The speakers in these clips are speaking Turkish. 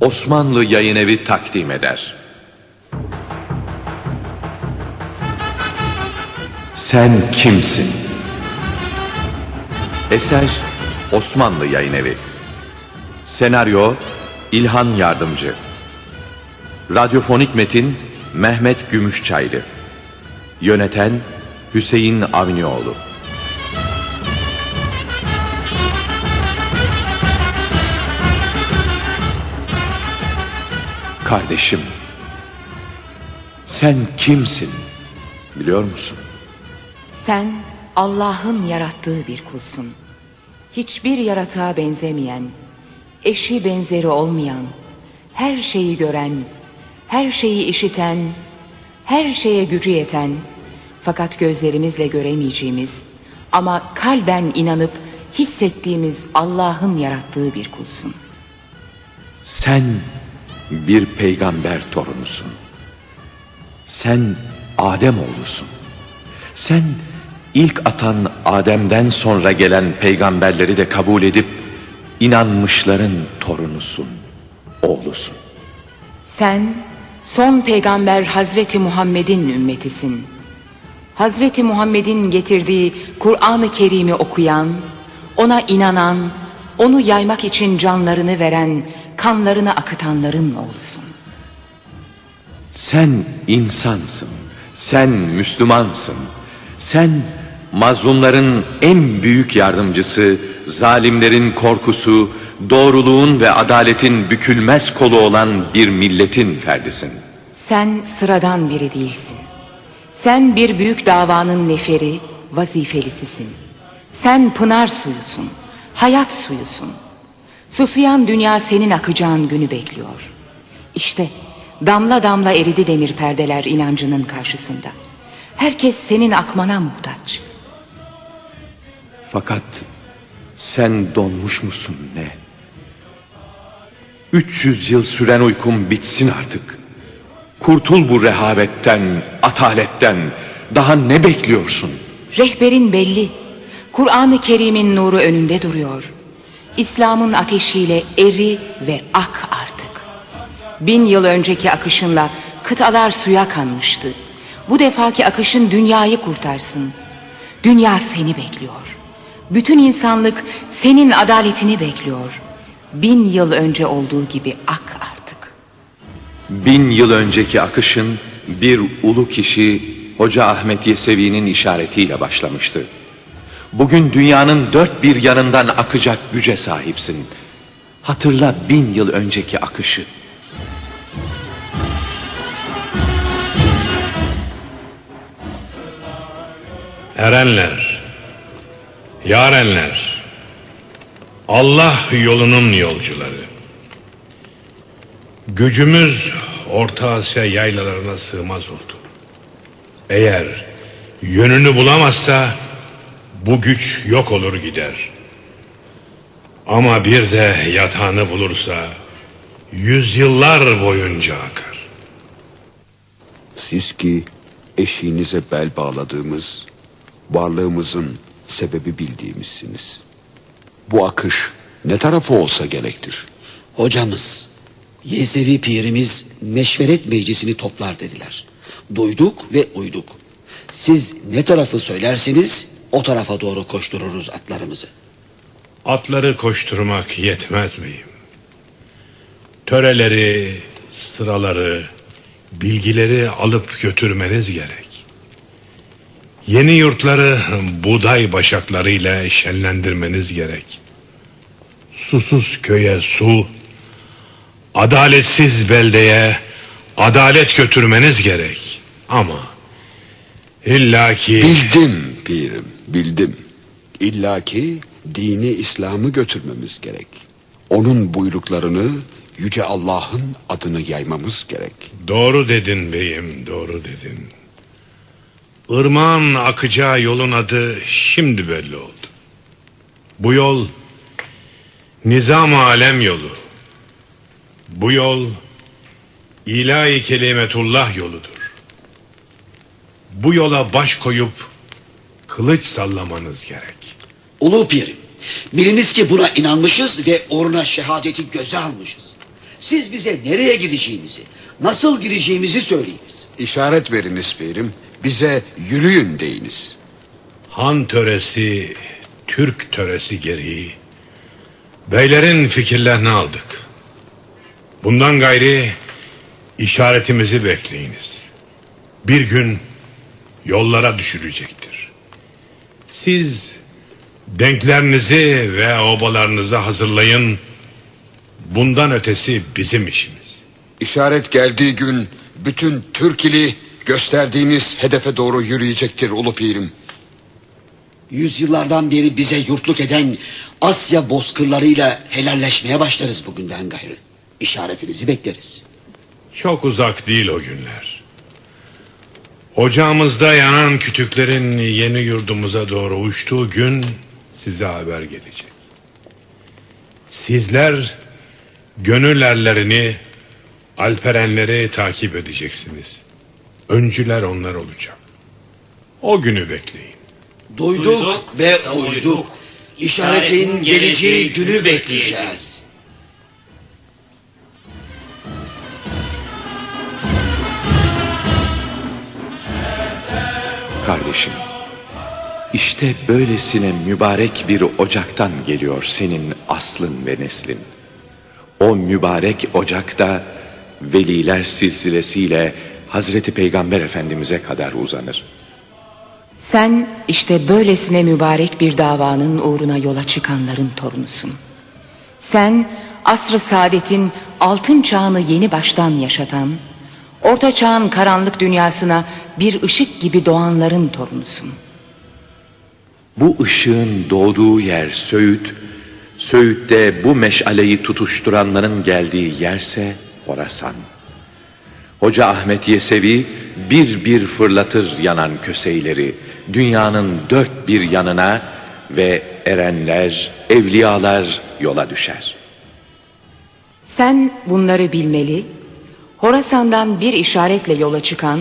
Osmanlı Yayınevi takdim eder. Sen kimsin? Eser Osmanlı Yayınevi Senaryo İlhan Yardımcı Radyofonik metin Mehmet Gümüşçaylı Yöneten Hüseyin Avnioğlu Kardeşim Sen kimsin biliyor musun? Sen Allah'ın yarattığı bir kulsun. Hiçbir yaratığa benzemeyen, eşi benzeri olmayan, her şeyi gören, her şeyi işiten, her şeye gücü yeten, fakat gözlerimizle göremeyeceğimiz ama kalben inanıp hissettiğimiz Allah'ın yarattığı bir kulsun. Sen bir peygamber torunusun. Sen Adem oğlusun. Sen ilk atan Adem'den sonra gelen peygamberleri de kabul edip inanmışların torunusun, oğlusun. Sen son peygamber Hazreti Muhammed'in ümmetisin. Hazreti Muhammed'in getirdiği Kur'an-ı Kerim'i okuyan, ona inanan, onu yaymak için canlarını veren, kanlarını akıtanların oğlusun. Sen insansın, sen Müslümansın, sen mazlumların en büyük yardımcısı, zalimlerin korkusu, doğruluğun ve adaletin bükülmez kolu olan bir milletin ferdisin. Sen sıradan biri değilsin. Sen bir büyük davanın neferi, vazifelisisin. Sen pınar suyusun, hayat suyusun. Susayan dünya senin akacağın günü bekliyor. İşte damla damla eridi demir perdeler inancının karşısında. Herkes senin akmana muhtaç. Fakat sen donmuş musun ne? 300 yıl süren uykum bitsin artık. Kurtul bu rehavetten, ataletten. Daha ne bekliyorsun? Rehberin belli. Kur'an-ı Kerim'in nuru önünde duruyor. İslam'ın ateşiyle eri ve ak artık. Bin yıl önceki akışınla kıtalar suya kanmıştı. Bu defaki akışın dünyayı kurtarsın. Dünya seni bekliyor. Bütün insanlık senin adaletini bekliyor. Bin yıl önce olduğu gibi ak artık. Bin yıl önceki akışın bir ulu kişi Hoca Ahmet Yesevi'nin işaretiyle başlamıştı. Bugün dünyanın dört bir yanından akacak güce sahipsin. Hatırla bin yıl önceki akışı. Erenler, yarenler, Allah yolunun yolcuları. Gücümüz Orta Asya yaylalarına sığmaz oldu. Eğer yönünü bulamazsa bu güç yok olur gider. Ama bir de yatağını bulursa yüzyıllar boyunca akar. Siz ki eşiğinize bel bağladığımız, varlığımızın sebebi bildiğimizsiniz. Bu akış ne tarafı olsa gerektir. Hocamız, Yesevi pirimiz meşveret meclisini toplar dediler. Duyduk ve uyduk. Siz ne tarafı söylerseniz o tarafa doğru koştururuz atlarımızı. Atları koşturmak yetmez miyim? Töreleri, sıraları, bilgileri alıp götürmeniz gerek. Yeni yurtları buğday başaklarıyla şenlendirmeniz gerek. Susuz köye su, adaletsiz beldeye adalet götürmeniz gerek. Ama illaki... Bildim pirim, bildim. İlla ki dini İslam'ı götürmemiz gerek. Onun buyruklarını Yüce Allah'ın adını yaymamız gerek. Doğru dedin beyim, doğru dedin. Irmağın akacağı yolun adı şimdi belli oldu. Bu yol nizam alem yolu. Bu yol ilahi kelimetullah yoludur. Bu yola baş koyup kılıç sallamanız gerek. Ulu pirim, biliniz ki buna inanmışız ve uğruna şehadeti göze almışız. Siz bize nereye gideceğimizi, nasıl gireceğimizi söyleyiniz. İşaret veriniz pirim. Bize yürüyün deyiniz. Han töresi, Türk töresi gereği beylerin fikirlerini aldık. Bundan gayri işaretimizi bekleyiniz. Bir gün yollara düşülecektir. Siz denklerinizi ve obalarınızı hazırlayın. Bundan ötesi bizim işimiz. İşaret geldiği gün bütün Türk ili gösterdiğiniz hedefe doğru yürüyecektir ulu pirim. Yüzyıllardan beri bize yurtluk eden Asya bozkırlarıyla helalleşmeye başlarız bugünden gayrı. İşaretinizi bekleriz. Çok uzak değil o günler. Ocağımızda yanan kütüklerin yeni yurdumuza doğru uçtuğu gün size haber gelecek. Sizler gönül erlerini, alperenleri takip edeceksiniz. Öncüler onlar olacak. O günü bekleyin. Duyduk, ve uyduk. İşaretin geleceği günü bekleyeceğiz. Kardeşim, işte böylesine mübarek bir ocaktan geliyor senin aslın ve neslin. O mübarek ocakta veliler silsilesiyle Hazreti Peygamber Efendimiz'e kadar uzanır. Sen işte böylesine mübarek bir davanın uğruna yola çıkanların torunusun. Sen asr-ı saadetin altın çağını yeni baştan yaşatan, orta çağın karanlık dünyasına bir ışık gibi doğanların torunusun. Bu ışığın doğduğu yer Söğüt, Söğüt'te bu meşaleyi tutuşturanların geldiği yerse Horasan. Hoca Ahmet Yesevi bir bir fırlatır yanan köseyleri dünyanın dört bir yanına ve erenler, evliyalar yola düşer. Sen bunları bilmeli, Horasan'dan bir işaretle yola çıkan,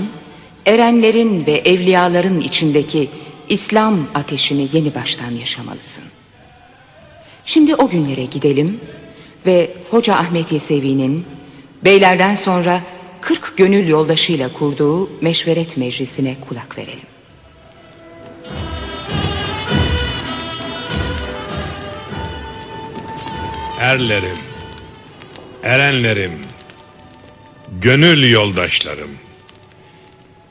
erenlerin ve evliyaların içindeki İslam ateşini yeni baştan yaşamalısın. Şimdi o günlere gidelim ve Hoca Ahmet Yesevi'nin beylerden sonra 40 gönül yoldaşıyla kurduğu meşveret meclisine kulak verelim. Erlerim, erenlerim, gönül yoldaşlarım.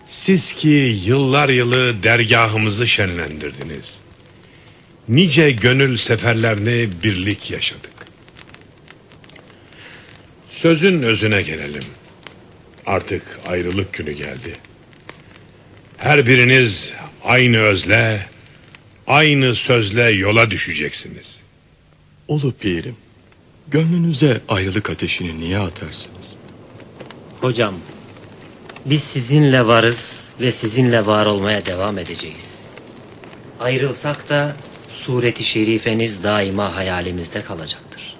Siz ki yıllar yılı dergahımızı şenlendirdiniz. Nice gönül seferlerini birlik yaşadık. Sözün özüne gelelim. Artık ayrılık günü geldi. Her biriniz aynı özle, aynı sözle yola düşeceksiniz. Ulu pirim, gönlünüze ayrılık ateşini niye atarsınız? Hocam, biz sizinle varız ve sizinle var olmaya devam edeceğiz. Ayrılsak da sureti şerifeniz daima hayalimizde kalacaktır.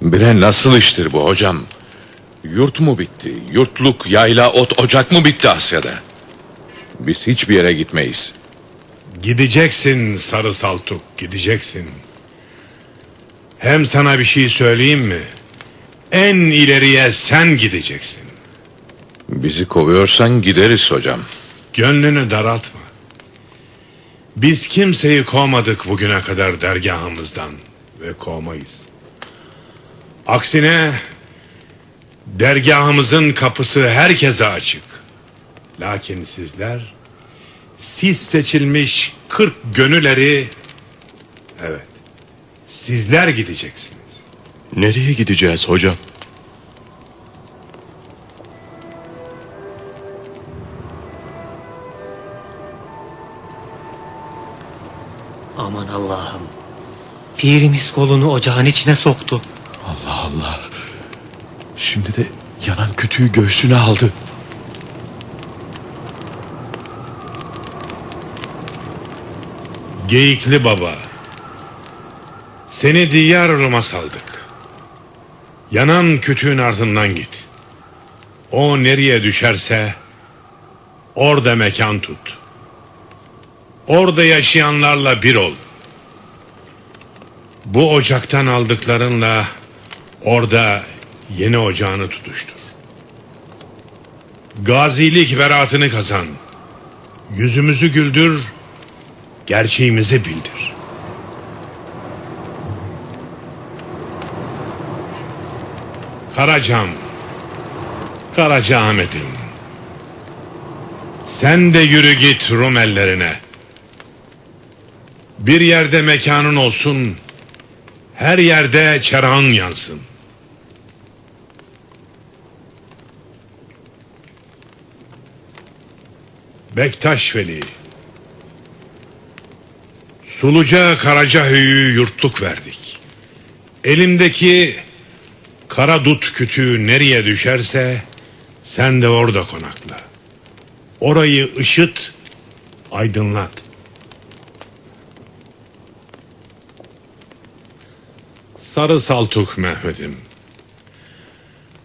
Bire nasıl iştir bu hocam? Yurt mu bitti? Yurtluk, yayla, ot, ocak mı bitti Asya'da? Biz hiçbir yere gitmeyiz. Gideceksin sarı saltuk gideceksin. Hem sana bir şey söyleyeyim mi? En ileriye sen gideceksin. Bizi kovuyorsan gideriz hocam. Gönlünü daraltma. Biz kimseyi kovmadık bugüne kadar dergahımızdan ve kovmayız. Aksine dergahımızın kapısı herkese açık. Lakin sizler siz seçilmiş 40 gönülleri evet sizler gideceksiniz. Nereye gideceğiz hocam? Aman Allah'ım. Pirimiz kolunu ocağın içine soktu. Allah Allah. Şimdi de yanan kütüğü göğsüne aldı. Geyikli baba. Seni diyar Rum'a saldık. Yanan kütüğün ardından git. O nereye düşerse orada mekan tut. Orada yaşayanlarla bir ol. Bu ocaktan aldıklarınla Orada yeni ocağını tutuştur. Gazilik veratını kazan. Yüzümüzü güldür, gerçeğimizi bildir. Karacam, Karaca Ahmet'im. Sen de yürü git Rum ellerine. Bir yerde mekanın olsun, her yerde çerağın yansın. Bektaş Veli. Suluca Karacahöy'ü yurtluk verdik. Elimdeki kara dut kütüğü nereye düşerse sen de orada konakla. Orayı ışıt, aydınlat. Sarı Saltuk Mehmet'im.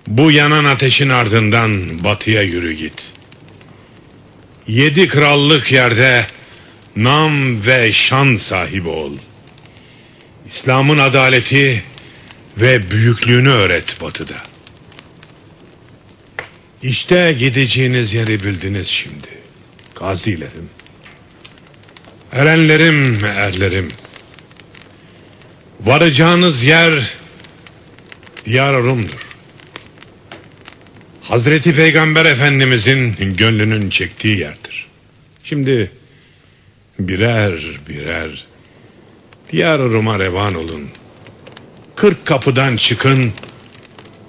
Bu yanan ateşin ardından batıya yürü git. Yedi krallık yerde nam ve şan sahibi ol. İslam'ın adaleti ve büyüklüğünü öğret batıda. İşte gideceğiniz yeri bildiniz şimdi. Gazilerim. Erenlerim, erlerim. Varacağınız yer diyar Rum'dur. Hazreti Peygamber Efendimizin gönlünün çektiği yerdir. Şimdi birer birer diyar Rum'a revan olun. Kırk kapıdan çıkın,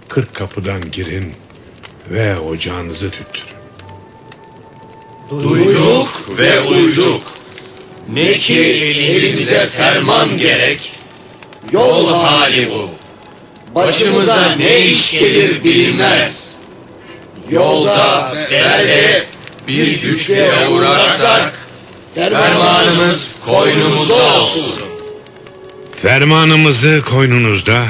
kırk kapıdan girin ve ocağınızı tüttürün. Duyduk ve uyduk. Ne ki elimize ferman gerek. Yol hali bu. Başımıza ne iş gelir bilinmez. Yolda, belde bir güçlüğe uğrarsak fermanımız koynumuzda olsun. Fermanımızı koynunuzda,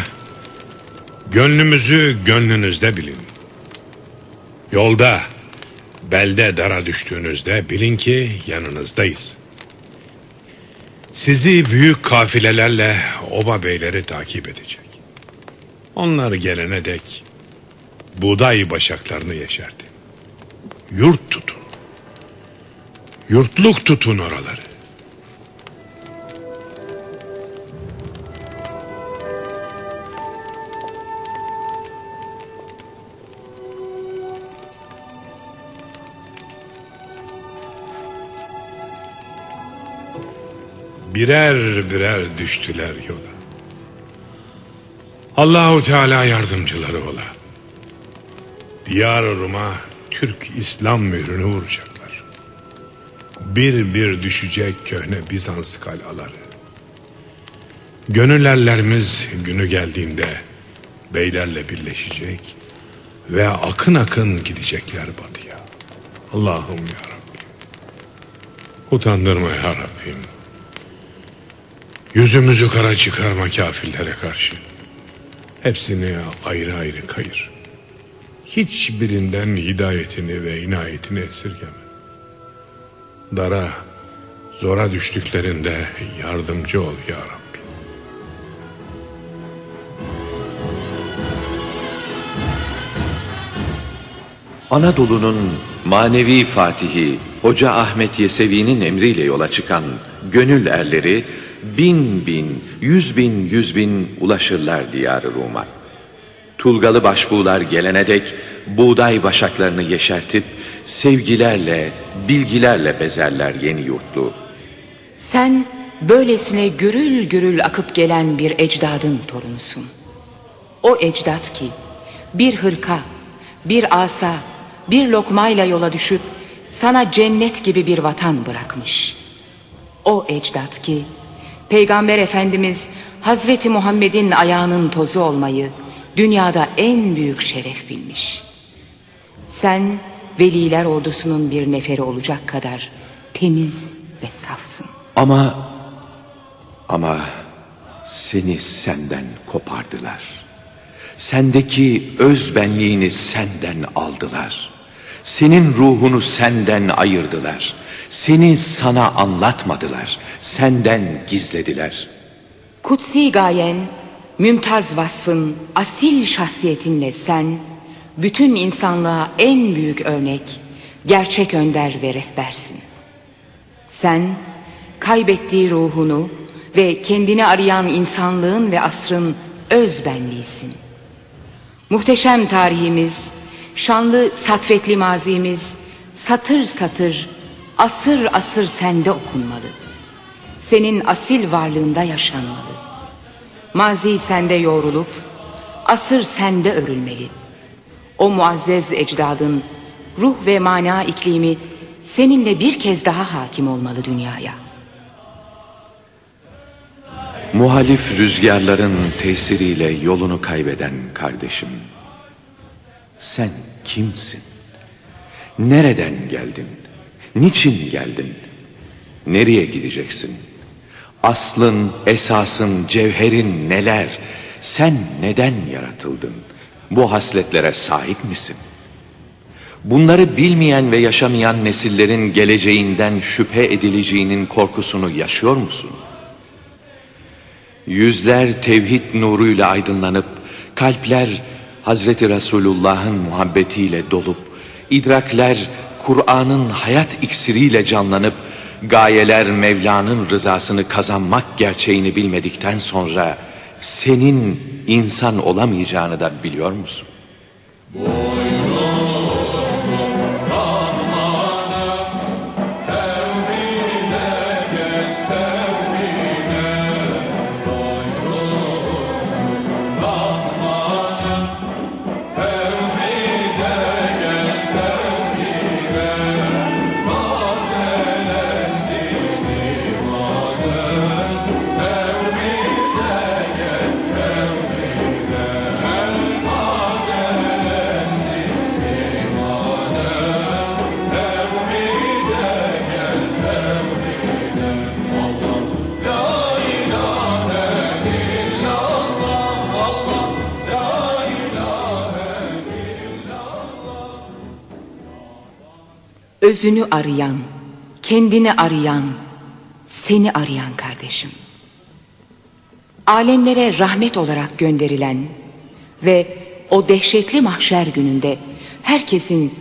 gönlümüzü gönlünüzde bilin. Yolda, belde dara düştüğünüzde bilin ki yanınızdayız. Sizi büyük kafilelerle oba beyleri takip edecek. Onlar gelene dek buğday başaklarını yeşerdi. Yurt tutun. Yurtluk tutun oraları. Birer birer düştüler yola. Allahu Teala yardımcıları ola. Diyar Rum'a Türk İslam mührünü vuracaklar. Bir bir düşecek köhne Bizans kalaları. Gönül erlerimiz günü geldiğinde beylerle birleşecek ve akın akın gidecekler batıya. Allah'ım ya Rabbi. Utandırma ya Rabbim. Yüzümüzü kara çıkarma kafirlere karşı. Hepsini ayrı ayrı kayır. Hiçbirinden hidayetini ve inayetini esirgeme. Dara, zora düştüklerinde yardımcı ol ya Rabbi. Anadolu'nun manevi fatihi Hoca Ahmet Yesevi'nin emriyle yola çıkan gönül erleri bin bin, yüz bin, yüz bin ulaşırlar diyarı Rum'a. Tulgalı başbuğlar gelene dek buğday başaklarını yeşertip sevgilerle, bilgilerle bezerler yeni yurtlu. Sen böylesine gürül gürül akıp gelen bir ecdadın torunusun. O ecdat ki bir hırka, bir asa, bir lokmayla yola düşüp sana cennet gibi bir vatan bırakmış. O ecdat ki Peygamber Efendimiz Hazreti Muhammed'in ayağının tozu olmayı dünyada en büyük şeref bilmiş. Sen veliler ordusunun bir neferi olacak kadar temiz ve safsın. Ama, ama seni senden kopardılar. Sendeki özbenliğini senden aldılar. Senin ruhunu senden ayırdılar. Seni sana anlatmadılar. Senden gizlediler. Kutsi gayen Mümtaz vasfın, asil şahsiyetinle sen, bütün insanlığa en büyük örnek, gerçek önder ve rehbersin. Sen, kaybettiği ruhunu ve kendini arayan insanlığın ve asrın öz benliğisin. Muhteşem tarihimiz, şanlı satvetli mazimiz, satır satır, asır asır sende okunmalı. Senin asil varlığında yaşanmalı. Mazi sende yoğrulup, asır sende örülmeli. O muazzez ecdadın ruh ve mana iklimi seninle bir kez daha hakim olmalı dünyaya. Muhalif rüzgarların tesiriyle yolunu kaybeden kardeşim. Sen kimsin? Nereden geldin? Niçin geldin? Nereye gideceksin? Aslın, esasın, cevherin neler? Sen neden yaratıldın? Bu hasletlere sahip misin? Bunları bilmeyen ve yaşamayan nesillerin geleceğinden şüphe edileceğinin korkusunu yaşıyor musun? Yüzler tevhid nuruyla aydınlanıp, kalpler Hazreti Resulullah'ın muhabbetiyle dolup, idrakler Kur'an'ın hayat iksiriyle canlanıp, gayeler Mevla'nın rızasını kazanmak gerçeğini bilmedikten sonra, senin insan olamayacağını da biliyor musun? Özünü arayan, kendini arayan, seni arayan kardeşim. Alemlere rahmet olarak gönderilen ve o dehşetli mahşer gününde herkesin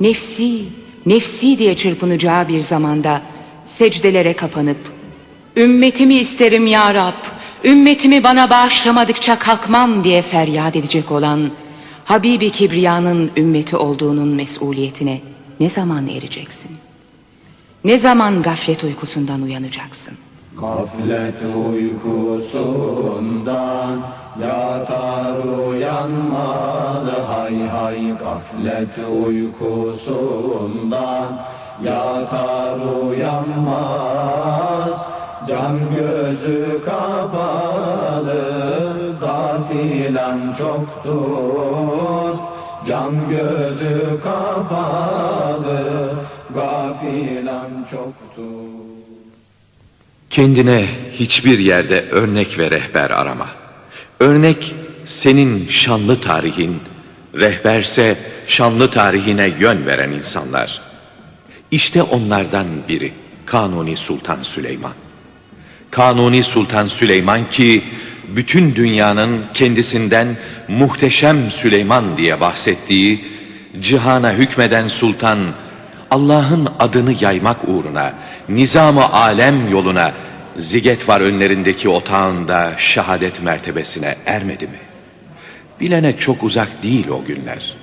nefsi, nefsi diye çırpınacağı bir zamanda secdelere kapanıp ümmetimi isterim ya Rab, ümmetimi bana bağışlamadıkça kalkmam diye feryat edecek olan Habibi Kibriya'nın ümmeti olduğunun mesuliyetine ne zaman ereceksin? Ne zaman gaflet uykusundan uyanacaksın? Gaflet uykusundan yatar uyanmaz hay hay gaflet uykusundan yatar uyanmaz can gözü kapalı gafilen çoktur can gözü kapalı gafilen çoktur Kendine hiçbir yerde örnek ve rehber arama. Örnek senin şanlı tarihin, rehberse şanlı tarihine yön veren insanlar. İşte onlardan biri Kanuni Sultan Süleyman. Kanuni Sultan Süleyman ki bütün dünyanın kendisinden muhteşem Süleyman diye bahsettiği cihana hükmeden sultan Allah'ın adını yaymak uğruna nizam-ı alem yoluna ziget var önlerindeki otağında şehadet mertebesine ermedi mi? Bilene çok uzak değil o günler.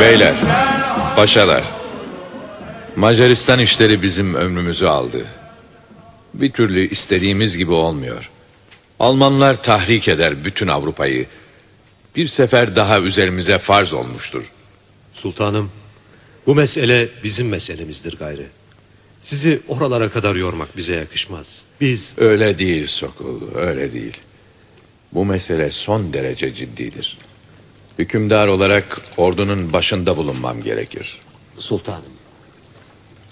Beyler, paşalar. Macaristan işleri bizim ömrümüzü aldı. Bir türlü istediğimiz gibi olmuyor. Almanlar tahrik eder bütün Avrupa'yı. Bir sefer daha üzerimize farz olmuştur. Sultanım, bu mesele bizim meselemizdir gayrı. Sizi oralara kadar yormak bize yakışmaz. Biz... Öyle değil Sokol, öyle değil. Bu mesele son derece ciddidir. Hükümdar olarak ordunun başında bulunmam gerekir. Sultanım,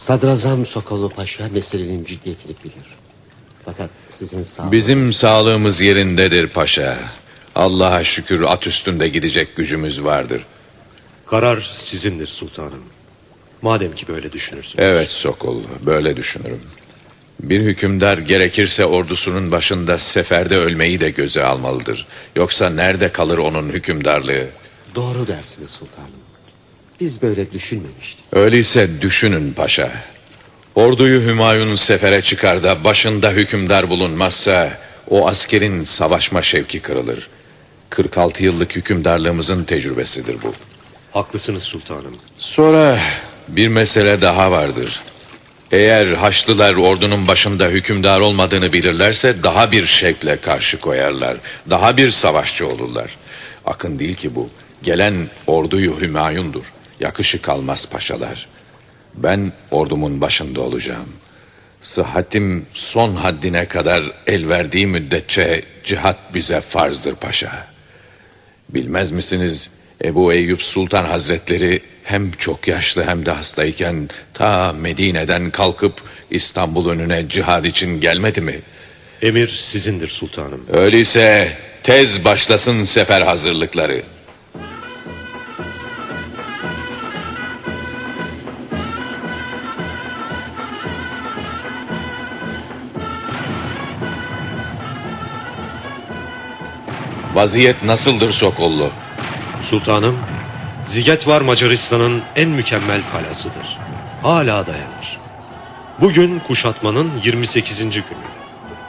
Sadrazam Sokolu Paşa meselenin ciddiyetini bilir. Fakat sizin sağlığınız... Bizim sağlığımız yerindedir paşa. Allah'a şükür at üstünde gidecek gücümüz vardır. Karar sizindir sultanım. Madem ki böyle düşünürsünüz. Evet Sokol, böyle düşünürüm. Bir hükümdar gerekirse ordusunun başında seferde ölmeyi de göze almalıdır. Yoksa nerede kalır onun hükümdarlığı? Doğru dersiniz sultanım. Biz böyle düşünmemiştik. Öyleyse düşünün paşa. Orduyu Hümayun sefere çıkar da başında hükümdar bulunmazsa o askerin savaşma şevki kırılır. 46 yıllık hükümdarlığımızın tecrübesidir bu. Haklısınız sultanım. Sonra bir mesele daha vardır. Eğer Haçlılar ordunun başında hükümdar olmadığını bilirlerse daha bir şevkle karşı koyarlar. Daha bir savaşçı olurlar. Akın değil ki bu. Gelen orduyu Hümayun'dur. Yakışık almaz paşalar. Ben ordumun başında olacağım. Sıhhatim son haddine kadar el verdiği müddetçe cihat bize farzdır paşa. Bilmez misiniz Ebu Eyyub Sultan Hazretleri hem çok yaşlı hem de hastayken ta Medine'den kalkıp İstanbul önüne cihad için gelmedi mi? Emir sizindir sultanım. Öyleyse tez başlasın sefer hazırlıkları. Vaziyet nasıldır Sokollu? Sultanım, Zigetvar Macaristan'ın en mükemmel kalasıdır. Hala dayanır. Bugün kuşatmanın 28. günü.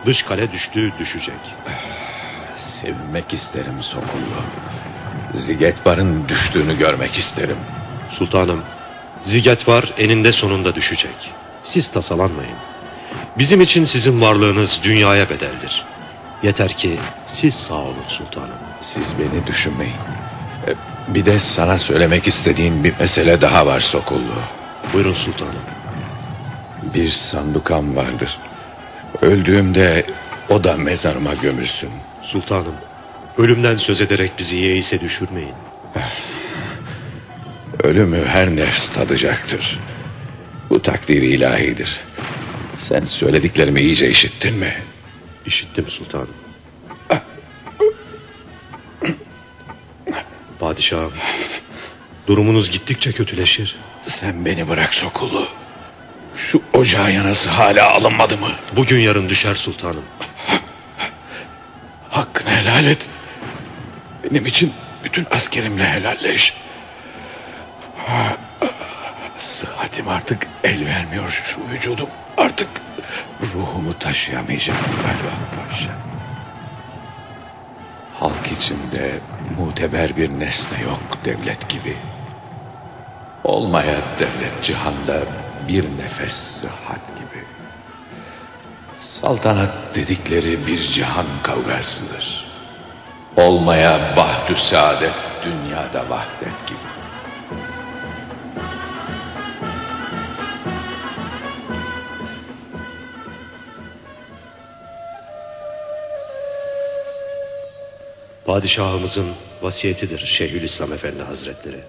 Dış kale düştü düşecek. Sevmek isterim Sokollu. Zigetvar'ın düştüğünü görmek isterim. Sultanım, Zigetvar eninde sonunda düşecek. Siz tasalanmayın. Bizim için sizin varlığınız dünyaya bedeldir. Yeter ki siz sağ olun sultanım. Siz beni düşünmeyin. E, Bir de sana söylemek istediğim bir mesele daha var Sokullu. Buyurun sultanım. Bir sandukam vardır. Öldüğümde o da mezarıma gömülsün. Sultanım, ölümden söz ederek bizi yeise düşürmeyin. Ölümü her nefs tadacaktır. Bu takdir ilahidir. Sen söylediklerimi iyice işittin mi? İşittim sultanım. Padişahım, durumunuz gittikçe kötüleşir. Sen beni bırak Sokullu. Şu ocağın yanası hala alınmadı mı? Bugün yarın düşer sultanım. Hakkını helal et. Benim için bütün askerimle helalleş. Sıhhatim artık el vermiyor şu vücudum. Artık ruhumu taşıyamayacağım galiba paşa. Halk içinde muteber bir nesne yok devlet gibi. Olmaya devlet cihanda bir nefes sıhhat gibi. Saltanat dedikleri bir cihan kavgasıdır. Olmaya bahtü saadet dünyada vahdet gibi. Padişahımızın vasiyetidir Şeyhülislam Efendi Hazretleri.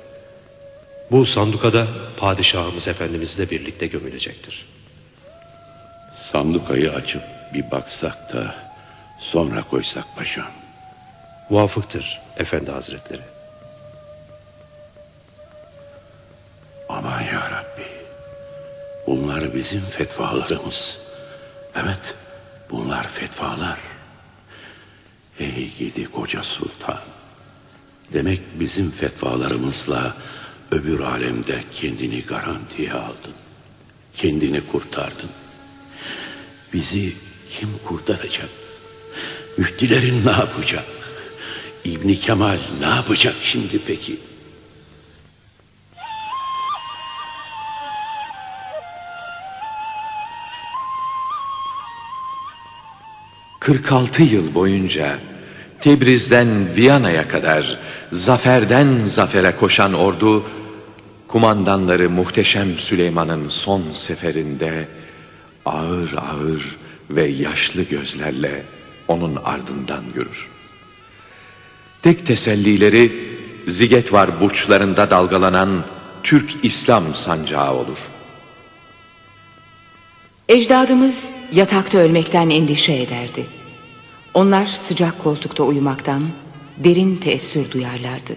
Bu sandukada padişahımız efendimizle birlikte gömülecektir. Sandukayı açıp bir baksak da sonra koysak paşam. Muvafıktır Efendi Hazretleri. Aman ya Rabbi. Bunlar bizim fetvalarımız. Evet, bunlar fetvalar. Ey gidi koca sultan. Demek bizim fetvalarımızla öbür alemde kendini garantiye aldın. Kendini kurtardın. Bizi kim kurtaracak? Müftilerin ne yapacak? İbni Kemal ne yapacak şimdi peki? ...46 yıl boyunca... ...Tebriz'den Viyana'ya kadar... ...zaferden zafere koşan ordu... ...kumandanları muhteşem Süleyman'ın son seferinde... ...ağır ağır ve yaşlı gözlerle... ...onun ardından yürür. Tek tesellileri... ...Zigetvar burçlarında dalgalanan... ...Türk İslam sancağı olur. Ecdadımız yatakta ölmekten endişe ederdi. Onlar sıcak koltukta uyumaktan derin teessür duyarlardı.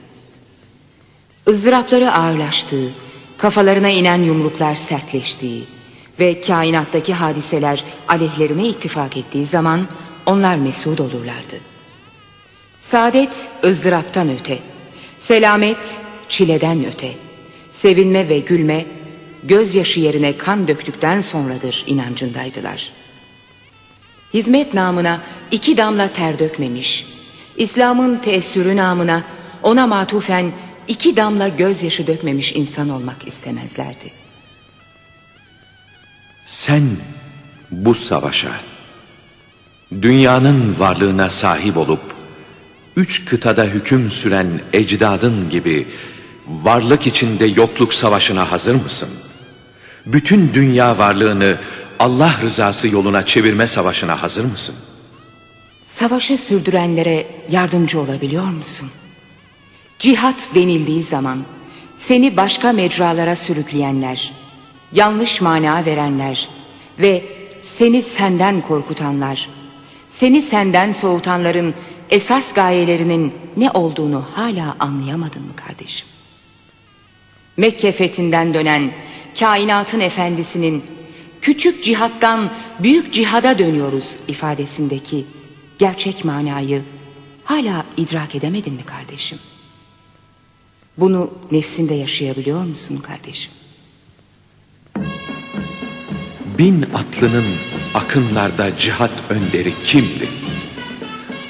Izdırapları ağırlaştığı, kafalarına inen yumruklar sertleştiği ve kainattaki hadiseler aleyhlerine ittifak ettiği zaman onlar mesut olurlardı. Saadet ızdıraptan öte, selamet çileden öte, sevinme ve gülme gözyaşı yerine kan döktükten sonradır inancındaydılar. Hizmet namına iki damla ter dökmemiş, İslam'ın teessürü namına ona matufen iki damla gözyaşı dökmemiş insan olmak istemezlerdi. Sen bu savaşa, dünyanın varlığına sahip olup, üç kıtada hüküm süren ecdadın gibi varlık içinde yokluk savaşına hazır mısın? Bütün dünya varlığını Allah rızası yoluna çevirme savaşına hazır mısın? Savaşı sürdürenlere yardımcı olabiliyor musun? Cihat denildiği zaman seni başka mecralara sürükleyenler, yanlış mana verenler ve seni senden korkutanlar, seni senden soğutanların esas gayelerinin ne olduğunu hala anlayamadın mı kardeşim? Mekke fethinden dönen kainatın efendisinin küçük cihattan büyük cihada dönüyoruz ifadesindeki gerçek manayı hala idrak edemedin mi kardeşim? Bunu nefsinde yaşayabiliyor musun kardeşim? Bin atlının akınlarda cihat önderi kimdi?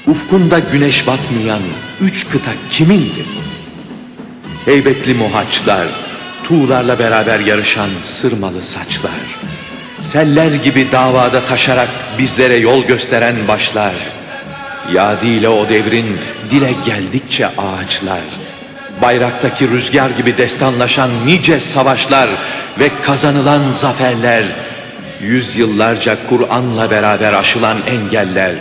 Ufkunda güneş batmayan üç kıta kimindi? Heybetli muhaçlar, tuğlarla beraber yarışan sırmalı saçlar, seller gibi davada taşarak bizlere yol gösteren başlar, yadiyle o devrin dile geldikçe ağaçlar, bayraktaki rüzgar gibi destanlaşan nice savaşlar ve kazanılan zaferler, yüzyıllarca Kur'an'la beraber aşılan engeller,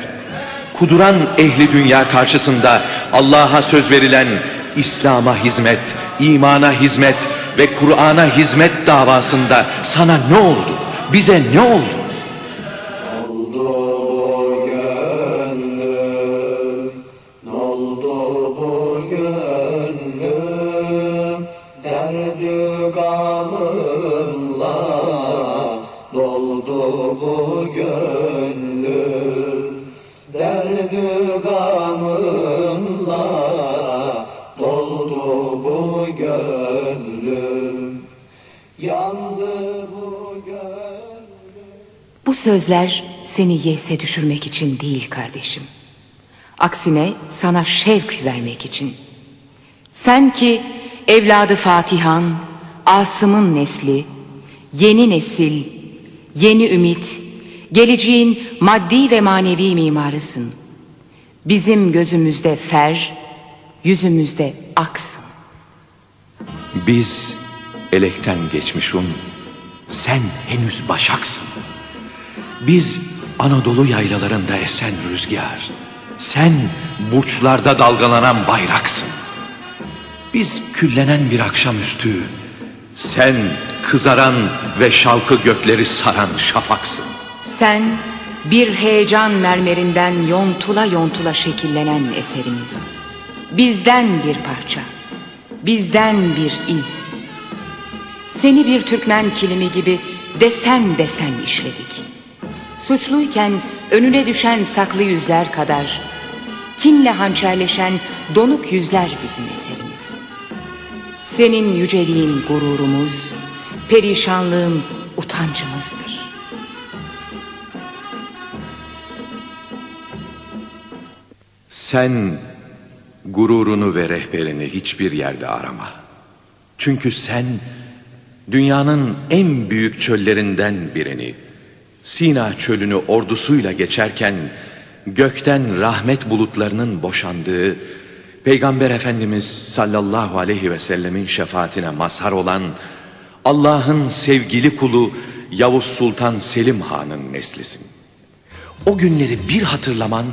kuduran ehli dünya karşısında Allah'a söz verilen İslam'a hizmet, imana hizmet ve Kur'an'a hizmet davasında sana ne oldu? Bize ne oldu? Sözler seni yese düşürmek için değil kardeşim. Aksine sana şevk vermek için. Sen ki evladı Fatihan, Asım'ın nesli, yeni nesil, yeni ümit, geleceğin maddi ve manevi mimarısın. Bizim gözümüzde fer, yüzümüzde aksın. Biz elekten geçmiş un, sen henüz başaksın. Biz Anadolu yaylalarında esen rüzgar, sen burçlarda dalgalanan bayraksın. Biz küllenen bir akşamüstü, sen kızaran ve şalkı gökleri saran şafaksın. Sen bir heyecan mermerinden yontula yontula şekillenen eserimiz. Bizden bir parça, bizden bir iz. Seni bir Türkmen kilimi gibi desen desen işledik. Suçluyken önüne düşen saklı yüzler kadar, kinle hançerleşen donuk yüzler bizim eserimiz. Senin yüceliğin gururumuz, perişanlığın utancımızdır. Sen gururunu ve rehberini hiçbir yerde arama. Çünkü sen dünyanın en büyük çöllerinden birini, Sina çölünü ordusuyla geçerken gökten rahmet bulutlarının boşandığı, Peygamber Efendimiz sallallahu aleyhi ve sellemin şefaatine mazhar olan Allah'ın sevgili kulu Yavuz Sultan Selim Han'ın neslisin. O günleri bir hatırlaman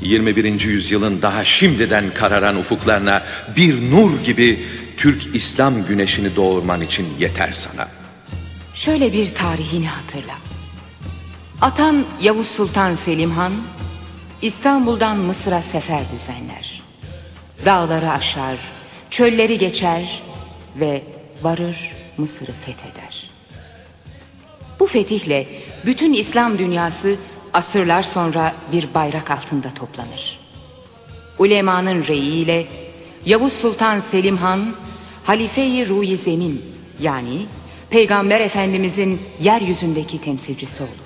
21. yüzyılın daha şimdiden kararan ufuklarına bir nur gibi Türk İslam güneşini doğurman için yeter sana. Şöyle bir tarihini hatırla. Atan Yavuz Sultan Selim Han İstanbul'dan Mısır'a sefer düzenler. Dağları aşar, çölleri geçer ve varır Mısır'ı fetheder. Bu fetihle bütün İslam dünyası asırlar sonra bir bayrak altında toplanır. Ulemanın reyiyle Yavuz Sultan Selim Han, Halife-i Ruhi Zemin yani Peygamber Efendimizin yeryüzündeki temsilcisi olur.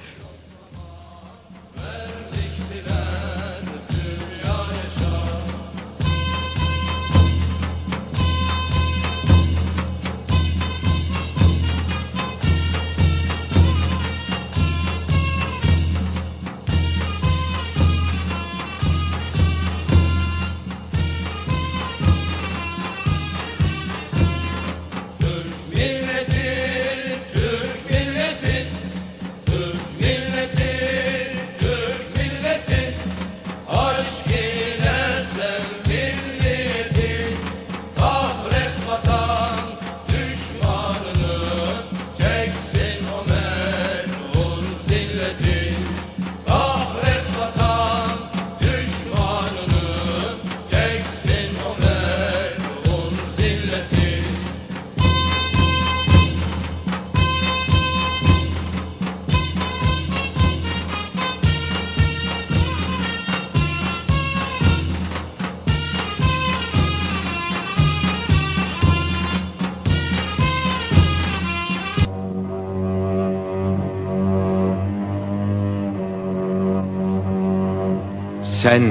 Sen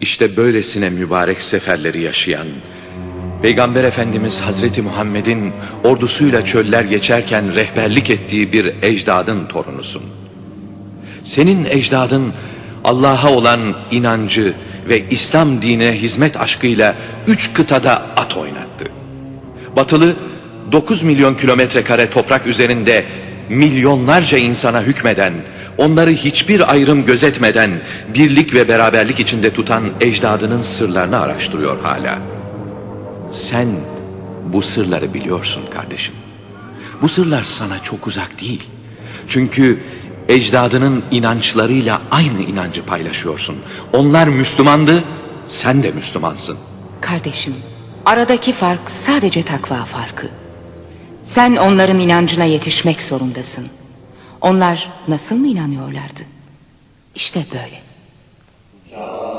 işte böylesine mübarek seferleri yaşayan, Peygamber Efendimiz Hazreti Muhammed'in ordusuyla çöller geçerken rehberlik ettiği bir ecdadın torunusun. Senin ecdadın Allah'a olan inancı ve İslam dinine hizmet aşkıyla üç kıtada at oynattı. Batılı 9 milyon kilometre kare toprak üzerinde milyonlarca insana hükmeden, onları hiçbir ayrım gözetmeden birlik ve beraberlik içinde tutan ecdadının sırlarını araştırıyor hala. Sen bu sırları biliyorsun kardeşim. Bu sırlar sana çok uzak değil. Çünkü ecdadının inançlarıyla aynı inancı paylaşıyorsun. Onlar Müslümandı, sen de Müslümansın. Kardeşim, aradaki fark sadece takva farkı. Sen onların inancına yetişmek zorundasın. Onlar nasıl mı inanıyorlardı? İşte böyle. Canı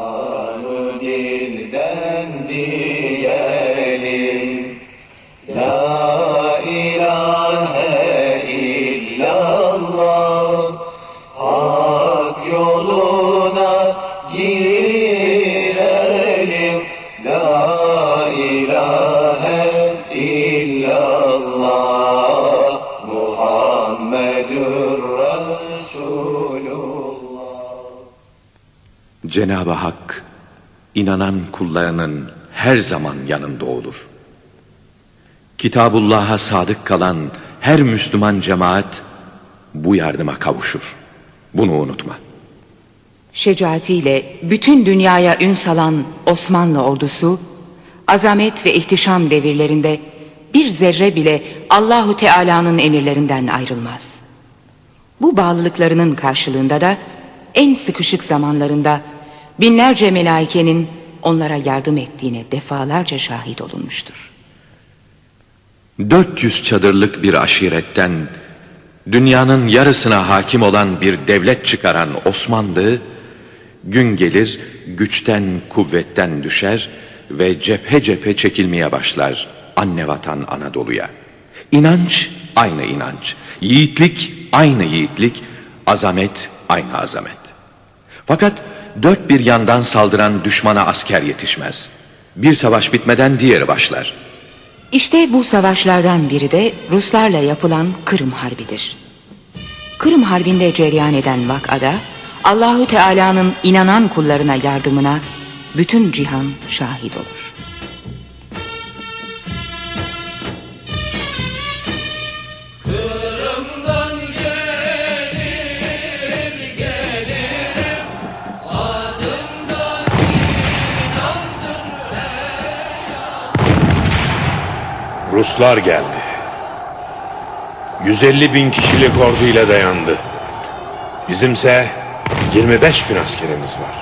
Cenab-ı Hak inanan kullarının her zaman yanında olur. Kitabullah'a sadık kalan her Müslüman cemaat bu yardıma kavuşur. Bunu unutma. Şecaatiyle bütün dünyaya ün salan Osmanlı ordusu, azamet ve ihtişam devirlerinde bir zerre bile Allahu Teala'nın emirlerinden ayrılmaz. Bu bağlılıklarının karşılığında da en sıkışık zamanlarında binlerce melaikenin onlara yardım ettiğine defalarca şahit olunmuştur. 400 çadırlık bir aşiretten dünyanın yarısına hakim olan bir devlet çıkaran Osmanlı gün gelir güçten kuvvetten düşer ve cephe cephe çekilmeye başlar anne vatan Anadolu'ya. İnanç aynı inanç, yiğitlik aynı yiğitlik, azamet aynı azamet. Fakat dört bir yandan saldıran düşmana asker yetişmez. Bir savaş bitmeden diğeri başlar. İşte bu savaşlardan biri de Ruslarla yapılan Kırım Harbi'dir. Kırım Harbi'nde cereyan eden vakada Allahü Teala'nın inanan kullarına yardımına bütün cihan şahit olur. Ruslar geldi. 150 bin kişilik orduyla dayandı. Bizimse 25 bin askerimiz var.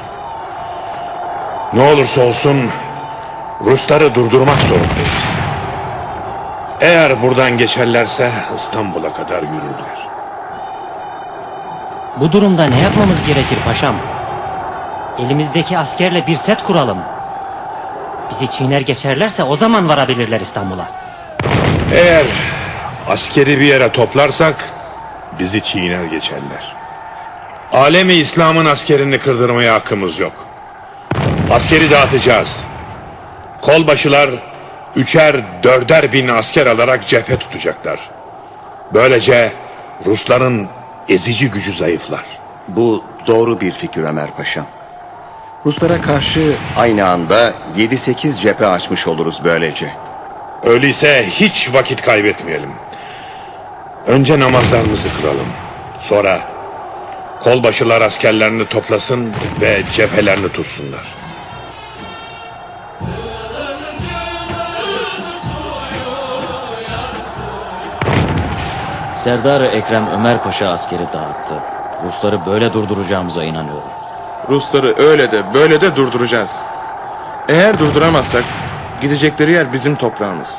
Ne olursa olsun Rusları durdurmak zorundayız. Eğer buradan geçerlerse İstanbul'a kadar yürürler. Bu durumda ne yapmamız gerekir paşam? Elimizdeki askerle bir set kuralım. Bizi çiğner geçerlerse o zaman varabilirler İstanbul'a. Eğer askeri bir yere toplarsak bizi çiğner geçerler. Alemi İslam'ın askerini kırdırmaya hakkımız yok. Askeri dağıtacağız. Kolbaşılar üçer dörder bin asker alarak cephe tutacaklar. Böylece Rusların ezici gücü zayıflar. Bu doğru bir fikir Ömer Paşam. Ruslara karşı aynı anda 7-8 cephe açmış oluruz böylece. Öyleyse hiç vakit kaybetmeyelim. Önce namazlarımızı kılalım. Sonra kolbaşılar askerlerini toplasın ve cephelerini tutsunlar. Serdar Ekrem Ömer Paşa askeri dağıttı. Rusları böyle durduracağımıza inanıyorum. Rusları öyle de böyle de durduracağız. Eğer durduramazsak gidecekleri yer bizim toprağımız.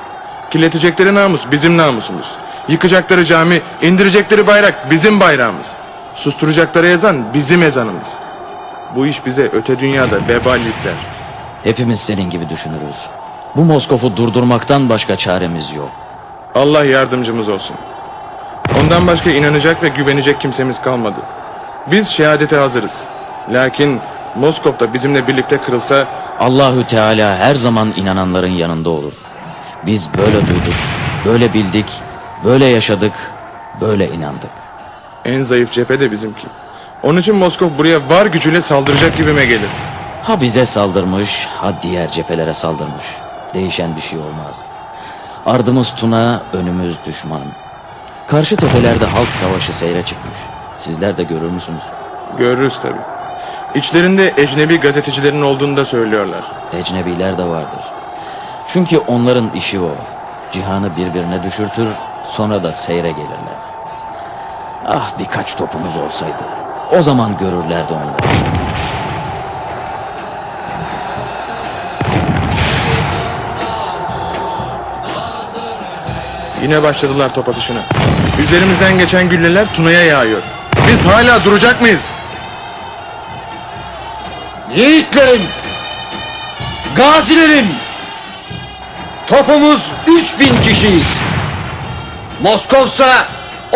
Kirletecekleri namus bizim namusumuz. Yıkacakları cami, indirecekleri bayrak bizim bayrağımız. Susturacakları ezan bizim ezanımız. Bu iş bize öte dünyada vebal yükler. Hepimiz senin gibi düşünürüz. Bu Moskov'u durdurmaktan başka çaremiz yok. Allah yardımcımız olsun. Ondan başka inanacak ve güvenecek kimsemiz kalmadı. Biz şehadete hazırız. Lakin Moskov da bizimle birlikte kırılsa Allahü Teala her zaman inananların yanında olur. Biz böyle duyduk, böyle bildik, böyle yaşadık, böyle inandık. en zayıf cephe de bizimki. Onun için Moskov buraya var gücüyle saldıracak gibime gelir. Ha bize saldırmış, ha diğer cephelere saldırmış. Değişen bir şey olmaz. Ardımız Tuna, önümüz düşman. Karşı tepelerde halk savaşı seyre çıkmış. Sizler de görür müsünüz? Görürüz tabi. İçlerinde ecnebi gazetecilerin olduğunu da söylüyorlar. Ecnebiler de vardır. Çünkü onların işi o. Cihanı birbirine düşürtür, sonra da seyre gelirler. Ah birkaç topumuz olsaydı. O zaman görürlerdi onları. Yine başladılar top atışına. Üzerimizden geçen gülleler Tuna'ya yağıyor. Biz hala duracak mıyız? Yiğitlerim, gazilerim, topumuz 3000 kişiyiz. Moskovsa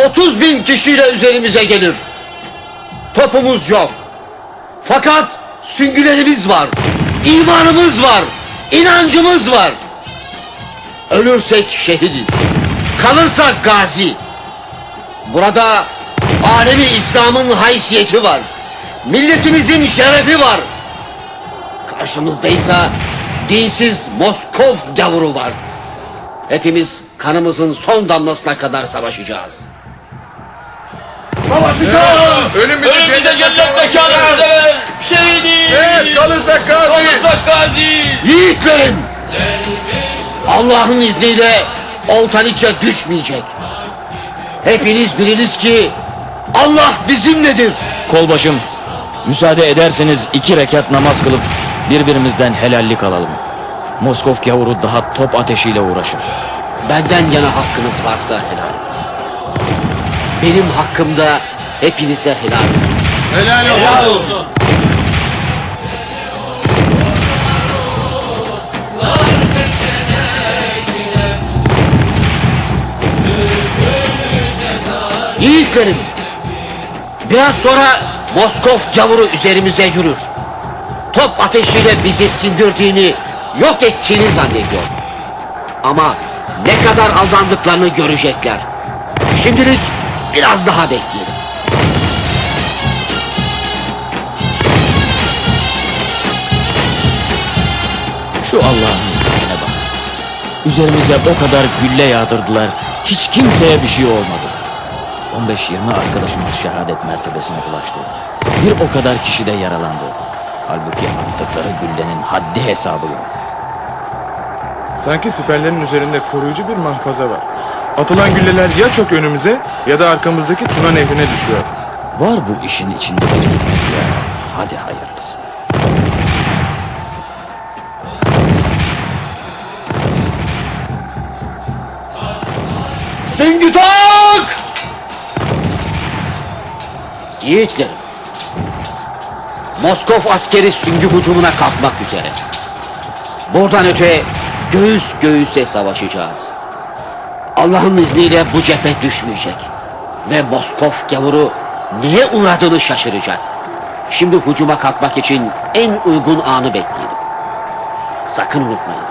30 bin kişiyle üzerimize gelir. Topumuz yok. Fakat süngülerimiz var, imanımız var, inancımız var. Ölürsek şehidiz, kalırsak gazi. Burada alemi İslam'ın haysiyeti var. Milletimizin şerefi var. Karşımızdaysa dinsiz Moskov gavuru var. Hepimiz kanımızın son damlasına kadar savaşacağız. Savaşacağız! Ölüm bizi Önümüze cennet mekanı ver. Şehidiz. Evet, kalırsak gazi. Kalırsak gazi. Yiğitlerim! Allah'ın izniyle Oltaniç'e düşmeyecek. Hepiniz biliniz ki Allah bizimledir. Kolbaşım, müsaade ederseniz iki rekat namaz kılıp birbirimizden helallik alalım. Moskov gavuru daha top ateşiyle uğraşır. Benden yana hakkınız varsa helal. Benim hakkımda hepinize helal olsun. Helal olsun. Helal olsun. Yiğitlerim, biraz sonra Moskov gavuru üzerimize yürür. Top ateşiyle bizi sindirdiğini, yok ettiğini zannediyor. Ama ne kadar aldandıklarını görecekler. Şimdilik biraz daha bekleyelim. Şu Allah'ın gücüne bak. Üzerimize o kadar gülle yağdırdılar. Hiç kimseye bir şey olmadı. 15-20 arkadaşımız şehadet mertebesine ulaştı. Bir o kadar kişi de yaralandı. Halbuki attıkları güllenin haddi hesabı yok. Sanki siperlerin üzerinde koruyucu bir mahfaza var. Atılan gülleler ya çok önümüze ya da arkamızdaki Tuna nehrine düşüyor. Var bu işin içinde bir hikmet ya. Hadi hayırlısı. Süngü tak! Yiğitlerim. Moskov askeri süngü hücumuna kalkmak üzere. Buradan öte göğüs göğüse savaşacağız. Allah'ın izniyle bu cephe düşmeyecek. Ve Moskov gavuru neye uğradığını şaşıracak. Şimdi hücuma kalkmak için en uygun anı bekleyelim. Sakın unutmayın.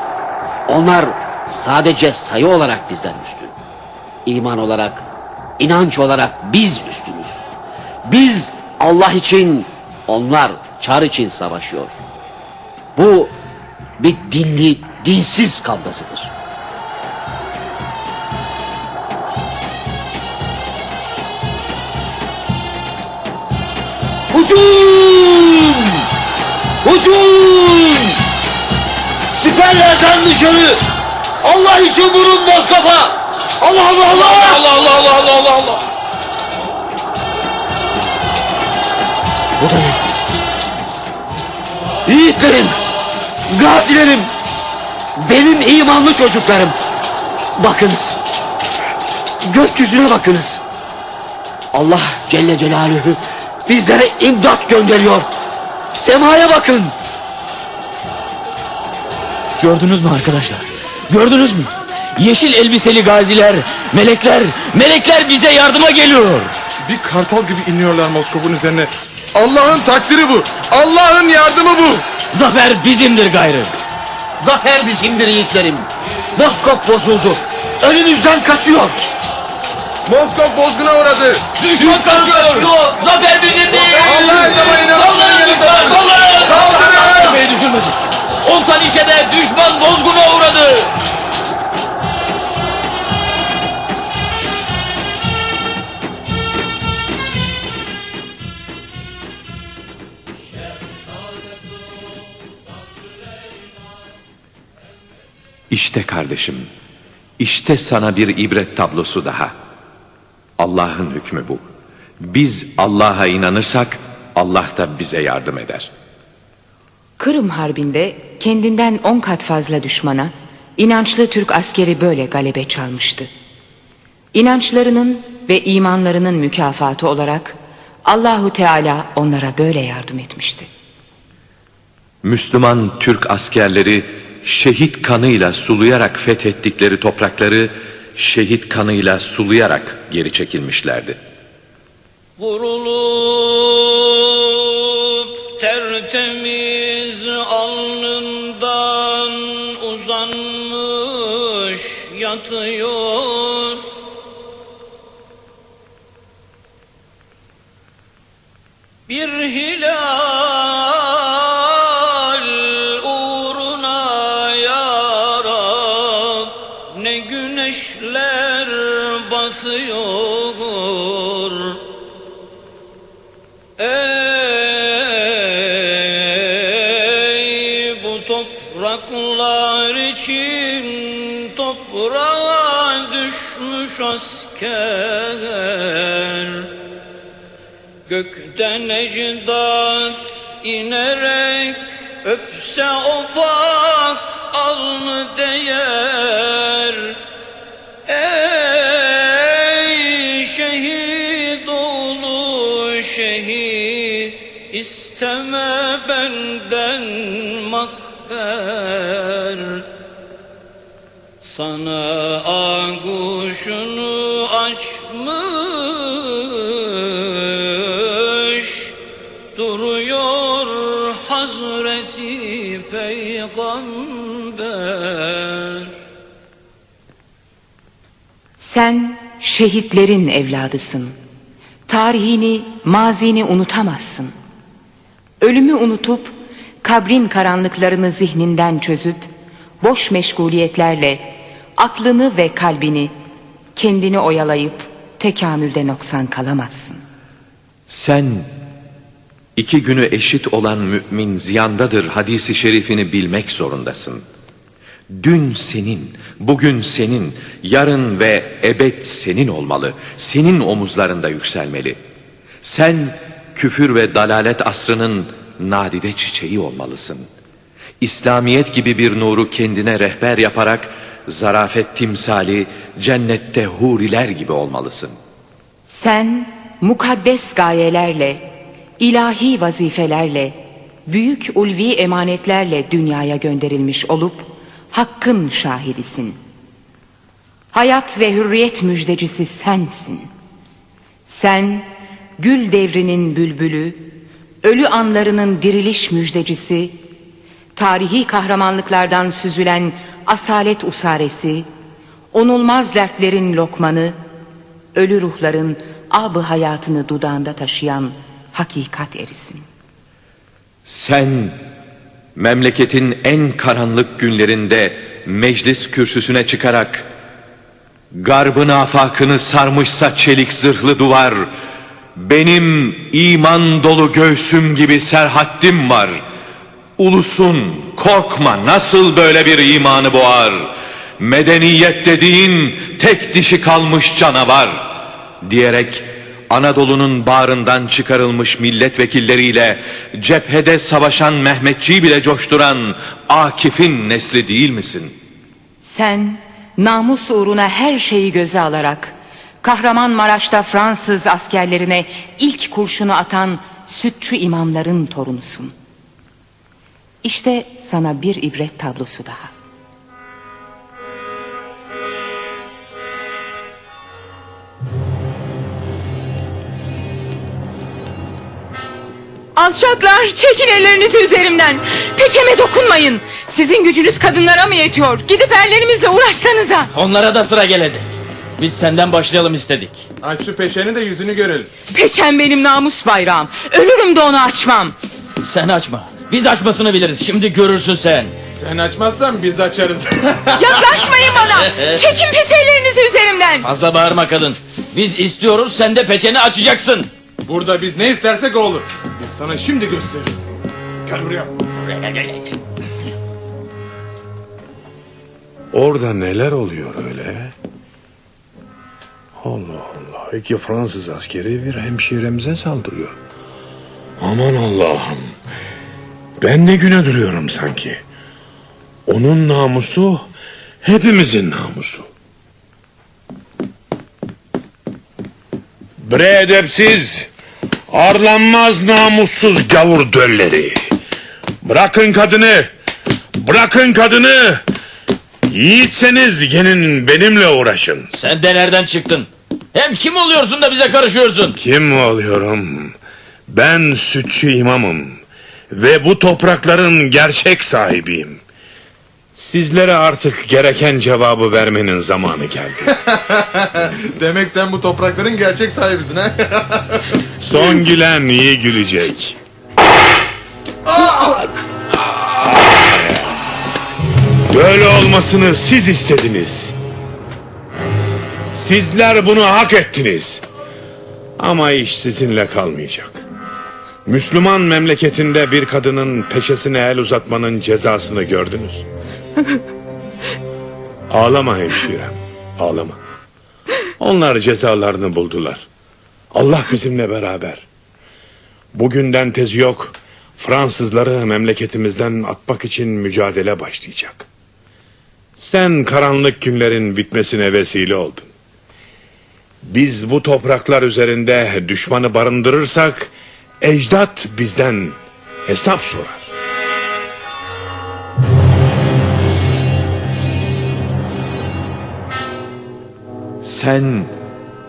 Onlar sadece sayı olarak bizden üstün. İman olarak, inanç olarak biz üstünüz. Biz Allah için, onlar çar için savaşıyor. Bu bir dinli, dinsiz kavgasıdır. Hücum! Hücum! Siperlerden dışarı! Allah için vurun Moskova! Allah Allah Allah! Allah Allah Allah Allah Allah. Bu da ne? Yiğitlerim, gazilerim, benim imanlı çocuklarım. Bakınız, gökyüzüne bakınız. Allah Celle Celaluhu bizlere imdat gönderiyor. Semaya bakın. Gördünüz mü arkadaşlar? Gördünüz mü? Yeşil elbiseli gaziler, melekler, melekler bize yardıma geliyor. Bir kartal gibi iniyorlar Moskov'un üzerine. Allah'ın takdiri bu. Allah'ın yardımı bu. Zafer bizimdir gayrı. Zafer bizimdir yiğitlerim. Moskov bozuldu. Önümüzden kaçıyor. Moskov bozguna uğradı. Düşman kaçıyor. Zafer bizimdir. Allah'a emanet olun. Sallanın düşman. Kaldırın. Tepeyi düşürmedik. On tane içede düşman bozguna uğradı. İşte kardeşim, işte sana bir ibret tablosu daha. Allah'ın hükmü bu. Biz Allah'a inanırsak Allah da bize yardım eder. Kırım Harbi'nde kendinden on kat fazla düşmana inançlı Türk askeri böyle galebe çalmıştı. İnançlarının ve imanlarının mükafatı olarak Allahu Teala onlara böyle yardım etmişti. Müslüman Türk askerleri şehit kanıyla sulayarak fethettikleri toprakları şehit kanıyla sulayarak geri çekilmişlerdi. Vurulup tertemiz alnından uzanmış yatıyor Bir hilal asker Gökten ecdat inerek öpse o pak alnı değer? Ey şehit oğlu şehit isteme benden makber. Sana Sen şehitlerin evladısın. Tarihini, mazini unutamazsın. Ölümü unutup kabrin karanlıklarını zihninden çözüp boş meşguliyetlerle aklını ve kalbini kendini oyalayıp tekamülde noksan kalamazsın. Sen iki günü eşit olan mümin ziyandadır hadisi şerifini bilmek zorundasın. Dün senin, bugün senin, yarın ve ebed senin olmalı. Senin omuzlarında yükselmeli. Sen küfür ve dalalet asrının nadide çiçeği olmalısın. İslamiyet gibi bir nuru kendine rehber yaparak zarafet timsali, cennette huriler gibi olmalısın. Sen mukaddes gayelerle, ilahi vazifelerle, büyük ulvi emanetlerle dünyaya gönderilmiş olup hakkın şahidisin. Hayat ve hürriyet müjdecisi sensin. Sen gül devrinin bülbülü, ölü anlarının diriliş müjdecisi, tarihi kahramanlıklardan süzülen asalet usaresi, onulmaz dertlerin lokmanı, ölü ruhların ab hayatını dudağında taşıyan hakikat erisin. Sen memleketin en karanlık günlerinde meclis kürsüsüne çıkarak garbın afakını sarmışsa çelik zırhlı duvar benim iman dolu göğsüm gibi serhaddim var. Ulusun korkma nasıl böyle bir imanı boğar. Medeniyet dediğin tek dişi kalmış canavar diyerek Anadolu'nun bağrından çıkarılmış milletvekilleriyle cephede savaşan Mehmetçiyi bile coşturan Akif'in nesli değil misin? Sen namus uğruna her şeyi göze alarak Kahramanmaraş'ta Fransız askerlerine ilk kurşunu atan sütçü imamların torunusun. İşte sana bir ibret tablosu daha. Alçaklar çekin ellerinizi üzerimden. Peçeme dokunmayın. Sizin gücünüz kadınlara mı yetiyor? Gidip erlerimizle uğraşsanıza. Onlara da sıra gelecek. Biz senden başlayalım istedik. Aç şu peşeni de yüzünü görelim. Peçem benim namus bayrağım. Ölürüm de onu açmam. Sen açma. Biz açmasını biliriz. Şimdi görürsün sen. Sen açmazsan biz açarız. Yaklaşmayın bana. Çekin pis ellerinizi üzerimden. Fazla bağırma kadın. Biz istiyoruz sen de peçeni açacaksın. Burada biz ne istersek o olur. Biz sana şimdi gösteririz. Gel buraya. Orada neler oluyor öyle? Allah Allah. İki Fransız askeri bir hemşiremize saldırıyor. Aman Allah'ım. Ben ne güne duruyorum sanki. Onun namusu hepimizin namusu. Bre edepsiz, arlanmaz namussuz gavur dölleri. Bırakın kadını, bırakın kadını. Yiğitseniz gelin benimle uğraşın. Sen de nereden çıktın? Hem kim oluyorsun da bize karışıyorsun? Kim oluyorum? Ben sütçü imamım. Ve bu toprakların gerçek sahibiyim. Sizlere artık gereken cevabı vermenin zamanı geldi. Demek sen bu toprakların gerçek sahibisin ha? Son gülen iyi gülecek. Böyle olmasını siz istediniz. Sizler bunu hak ettiniz. Ama iş sizinle kalmayacak. Müslüman memleketinde bir kadının peşesine el uzatmanın cezasını gördünüz. Ağlama hemşirem, ağlama. Onlar cezalarını buldular. Allah bizimle beraber. Bugünden tezi yok. Fransızları memleketimizden atmak için mücadele başlayacak. Sen karanlık günlerin bitmesine vesile oldun. Biz bu topraklar üzerinde düşmanı barındırırsak ecdat bizden hesap sorar. Sen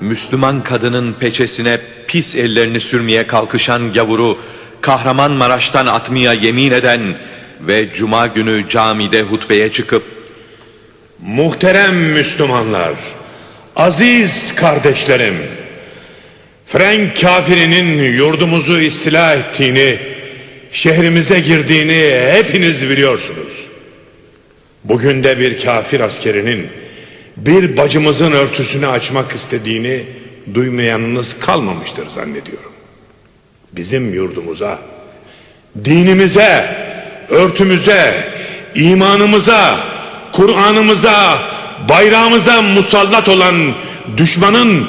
Müslüman kadının peçesine pis ellerini sürmeye kalkışan gavuru Kahramanmaraş'tan atmaya yemin eden ve cuma günü camide hutbeye çıkıp Muhterem Müslümanlar, aziz kardeşlerim, Frank kafirinin yurdumuzu istila ettiğini, şehrimize girdiğini hepiniz biliyorsunuz. Bugün de bir kafir askerinin bir bacımızın örtüsünü açmak istediğini duymayanınız kalmamıştır zannediyorum. Bizim yurdumuza, dinimize, örtümüze, imanımıza, Kur'an'ımıza, bayrağımıza musallat olan düşmanın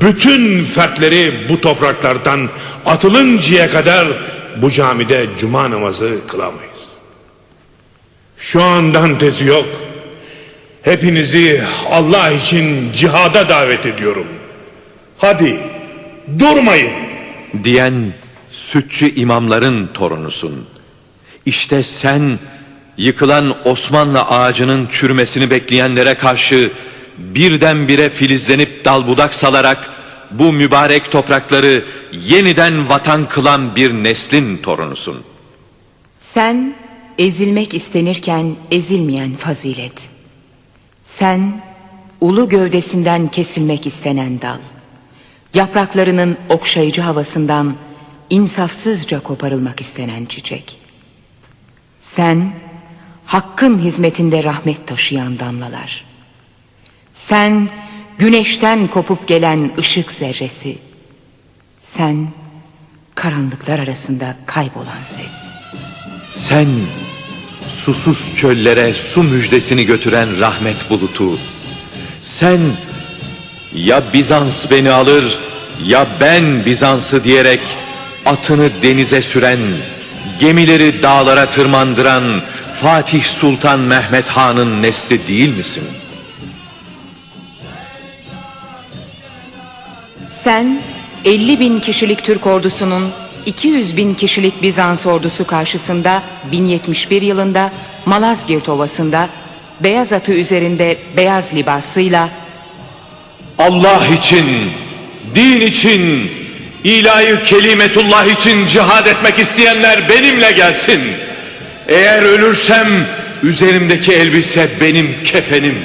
bütün fertleri bu topraklardan atılıncaya kadar bu camide cuma namazı kılamayız. Şu andan tezi yok. Hepinizi Allah için cihada davet ediyorum. Hadi durmayın. Diyen sütçü imamların torunusun. İşte sen yıkılan Osmanlı ağacının çürümesini bekleyenlere karşı birdenbire filizlenip dal budak salarak bu mübarek toprakları yeniden vatan kılan bir neslin torunusun. Sen ezilmek istenirken ezilmeyen fazilet. Sen ulu gövdesinden kesilmek istenen dal. Yapraklarının okşayıcı havasından insafsızca koparılmak istenen çiçek. Sen hakkın hizmetinde rahmet taşıyan damlalar. Sen güneşten kopup gelen ışık zerresi. Sen karanlıklar arasında kaybolan ses. Sen susuz çöllere su müjdesini götüren rahmet bulutu. Sen ya Bizans beni alır ya ben Bizans'ı diyerek atını denize süren, gemileri dağlara tırmandıran Fatih Sultan Mehmet Han'ın nesli değil misin? Sen 50 bin kişilik Türk ordusunun 200 bin kişilik Bizans ordusu karşısında 1071 yılında Malazgirt Ovası'nda beyaz atı üzerinde beyaz libasıyla Allah için, din için, ilahi kelimetullah için cihad etmek isteyenler benimle gelsin. Eğer ölürsem üzerimdeki elbise benim kefenim.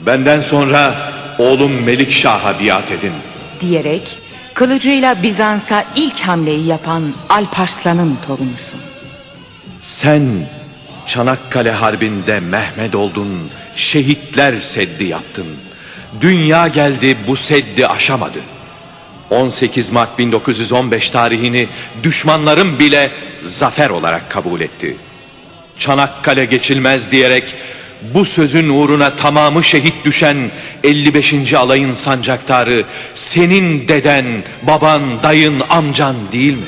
Benden sonra oğlum Melikşah'a biat edin. diyerek kılıcıyla Bizans'a ilk hamleyi yapan Alparslan'ın torunusun. Sen Çanakkale Harbi'nde Mehmet oldun, şehitler seddi yaptın. Dünya geldi bu seddi aşamadı. 18 Mart 1915 tarihini düşmanlarım bile zafer olarak kabul etti. Çanakkale geçilmez diyerek bu sözün uğruna tamamı şehit düşen 55. alayın sancaktarı senin deden, baban, dayın, amcan değil mi?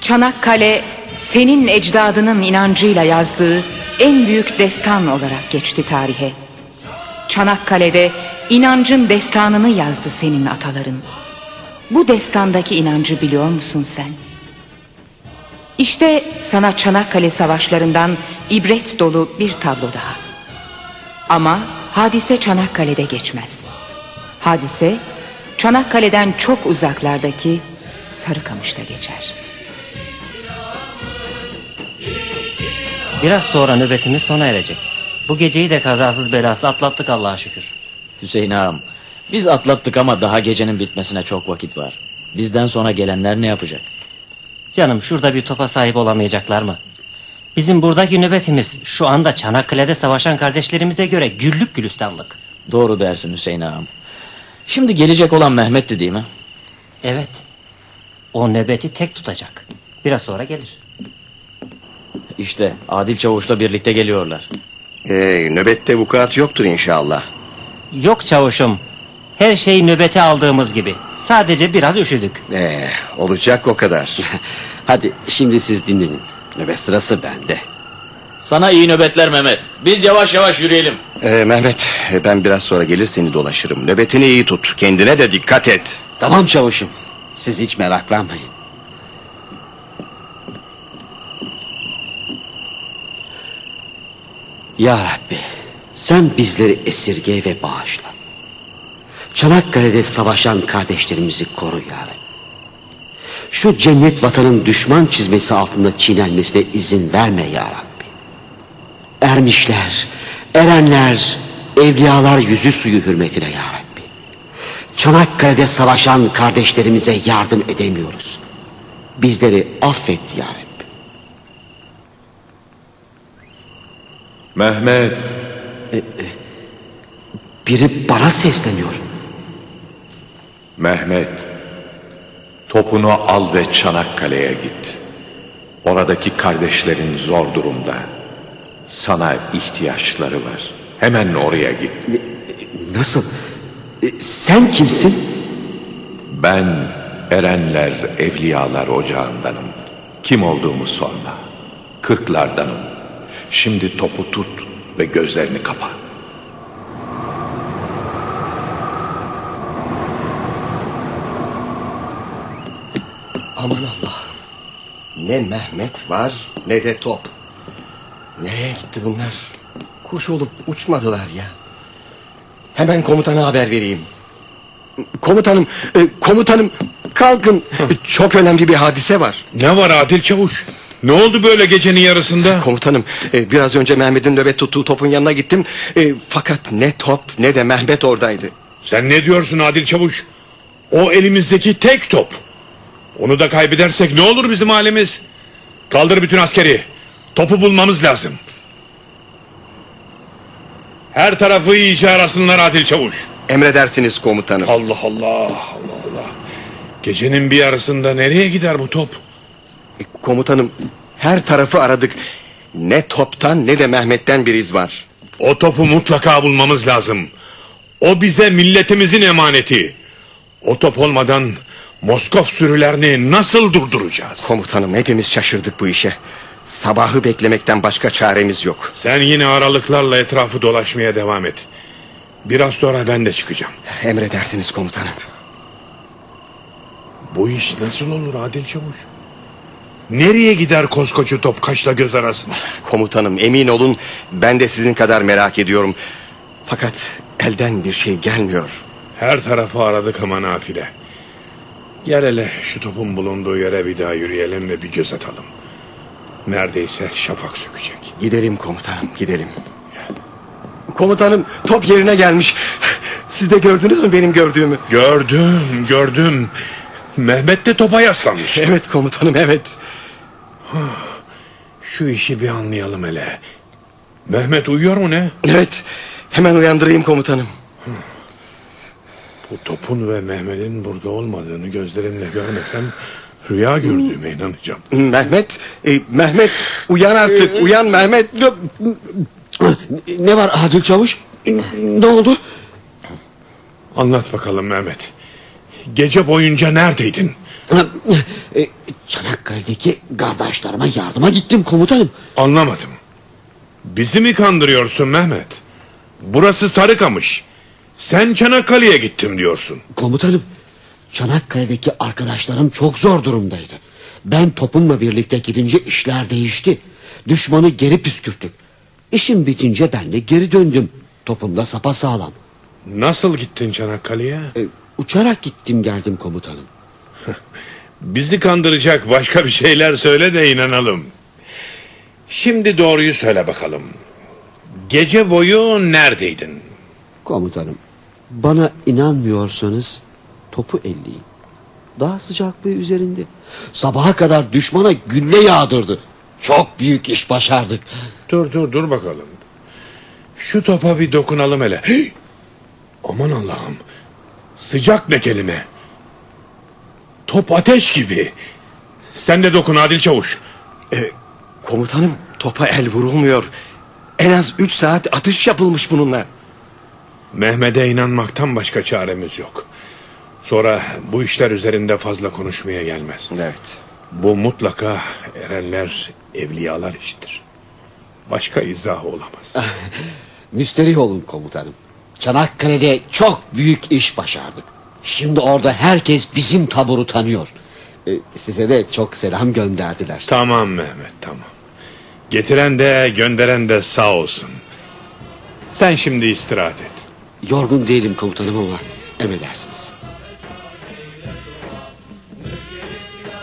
Çanakkale senin ecdadının inancıyla yazdığı en büyük destan olarak geçti tarihe. Çanakkale'de inancın destanını yazdı senin ataların. Bu destandaki inancı biliyor musun sen? İşte sana Çanakkale savaşlarından ibret dolu bir tablo daha. Ama hadise Çanakkale'de geçmez. Hadise Çanakkale'den çok uzaklardaki Sarıkamış'ta geçer. Biraz sonra nöbetimiz sona erecek. Bu geceyi de kazasız belasız atlattık Allah'a şükür. Hüseyin ağam biz atlattık ama daha gecenin bitmesine çok vakit var. Bizden sonra gelenler ne yapacak? Canım şurada bir topa sahip olamayacaklar mı? Bizim buradaki nöbetimiz şu anda Çanakkale'de savaşan kardeşlerimize göre güllük gülistanlık. Doğru dersin Hüseyin ağam. Şimdi gelecek olan Mehmet'ti değil mi? Evet. O nöbeti tek tutacak. Biraz sonra gelir. İşte Adil Çavuş'la birlikte geliyorlar. Ee, nöbette vukuat yoktur inşallah. Yok çavuşum. Her şey nöbete aldığımız gibi. Sadece biraz üşüdük. Ee, olacak o kadar. Hadi şimdi siz dinlenin. Nöbet sırası bende. Sana iyi nöbetler Mehmet. Biz yavaş yavaş yürüyelim. Ee, Mehmet ben biraz sonra gelir seni dolaşırım. Nöbetini iyi tut. Kendine de dikkat et. Tamam çavuşum. Siz hiç meraklanmayın. Ya Rabbi sen bizleri esirge ve bağışla. Çanakkale'de savaşan kardeşlerimizi koru ya Rabbi. Şu cennet vatanın düşman çizmesi altında çiğnenmesine izin verme ya Rabbi. Ermişler, erenler, evliyalar yüzü suyu hürmetine ya Rabbi. Çanakkale'de savaşan kardeşlerimize yardım edemiyoruz. Bizleri affet ya Rabbi. Mehmet. Biri bana sesleniyor. Mehmet. Topunu al ve Çanakkale'ye git. Oradaki kardeşlerin zor durumda. Sana ihtiyaçları var. Hemen oraya git. Nasıl? E, Sen kimsin? Ben Erenler, Evliyalar ocağındanım. Kim olduğumu sorma. Kırklardanım. Şimdi topu tut ve gözlerini kapa. Aman Allah. Ne Mehmet var ne de top. Nereye gitti bunlar? Kuş olup uçmadılar ya. Hemen komutana haber vereyim. Komutanım, e, komutanım kalkın. Çok önemli bir hadise var. Ne var Adil Çavuş? Ne oldu böyle gecenin yarısında? Komutanım e, biraz önce Mehmet'in nöbet tuttuğu topun yanına gittim. E, fakat ne top ne de Mehmet oradaydı. Sen ne diyorsun Adil Çavuş? O elimizdeki tek top. Onu da kaybedersek ne olur bizim halimiz? Kaldır bütün askeri. Topu bulmamız lazım. Her tarafı iyice arasınlar Adil Çavuş. Emredersiniz komutanım. Allah Allah Allah Allah. Gecenin bir yarısında nereye gider bu top? E, Komutanım her tarafı aradık. Ne toptan ne de Mehmet'ten bir iz var. O topu mutlaka bulmamız lazım. O bize milletimizin emaneti. O top olmadan Moskov sürülerini nasıl durduracağız? Komutanım hepimiz şaşırdık bu işe. Sabahı beklemekten başka çaremiz yok. Sen yine aralıklarla etrafı dolaşmaya devam et. Biraz sonra ben de çıkacağım. Emredersiniz komutanım. Bu iş nasıl olur Adil Çavuş? Nereye gider koskoca top kaşla göz arasında? Komutanım emin olun ben de sizin kadar merak ediyorum. Fakat elden bir şey gelmiyor. Her tarafı aradık ama nafile. Gel hele şu topun bulunduğu yere bir daha yürüyelim ve bir göz atalım. Neredeyse şafak sökecek. Gidelim komutanım gidelim. Komutanım top yerine gelmiş. Siz de gördünüz mü benim gördüğümü? Gördüm gördüm. Mehmet de topa yaslanmış. Evet komutanım evet. Şu işi bir anlayalım hele. Mehmet uyuyor mu ne? Evet hemen uyandırayım komutanım. Bu topun ve Mehmet'in burada olmadığını gözlerimle görmesem rüya gördüğüme inanacağım. Mehmet, e, Mehmet uyan artık uyan Mehmet. Ne var Adil Çavuş? Ne oldu? Anlat bakalım Mehmet. Gece boyunca neredeydin? E, Çanakkale'deki kardeşlerime yardıma gittim komutanım. Anlamadım. Bizi mi kandırıyorsun Mehmet? Burası Sarıkamış. Sen Çanakkale'ye gittim diyorsun. Komutanım, Çanakkale'deki arkadaşlarım çok zor durumdaydı. Ben topumla birlikte gidince işler değişti. Düşmanı geri püskürttük. İşim bitince ben de geri döndüm. Topumla sapa sağlam. Nasıl gittin Çanakkale'ye? E, uçarak gittim geldim komutanım. Bizi kandıracak başka bir şeyler söyle de inanalım. Şimdi doğruyu söyle bakalım. Gece boyu neredeydin? Komutanım, bana inanmıyorsanız topu elleyin. Daha sıcaklığı üzerinde. Sabaha kadar düşmana gülle yağdırdı. Çok büyük iş başardık. Dur dur dur bakalım. Şu topa bir dokunalım hele. Hey! Aman Allah'ım. Sıcak ne kelime. Top ateş gibi. Sen de dokun Adil Çavuş. E, komutanım topa el vurulmuyor. En az üç saat atış yapılmış bununla. Mehmet'e inanmaktan başka çaremiz yok. Sonra bu işler üzerinde fazla konuşmaya gelmez. Evet. Bu mutlaka erenler, evliyalar işidir. Başka izahı olamaz. Müsterih olun komutanım. Çanakkale'de çok büyük iş başardık. Şimdi orada herkes bizim taburu tanıyor. E, size de çok selam gönderdiler. Tamam Mehmet tamam. Getiren de gönderen de sağ olsun. Sen şimdi istirahat et. Yorgun değilim komutanım ama emredersiniz.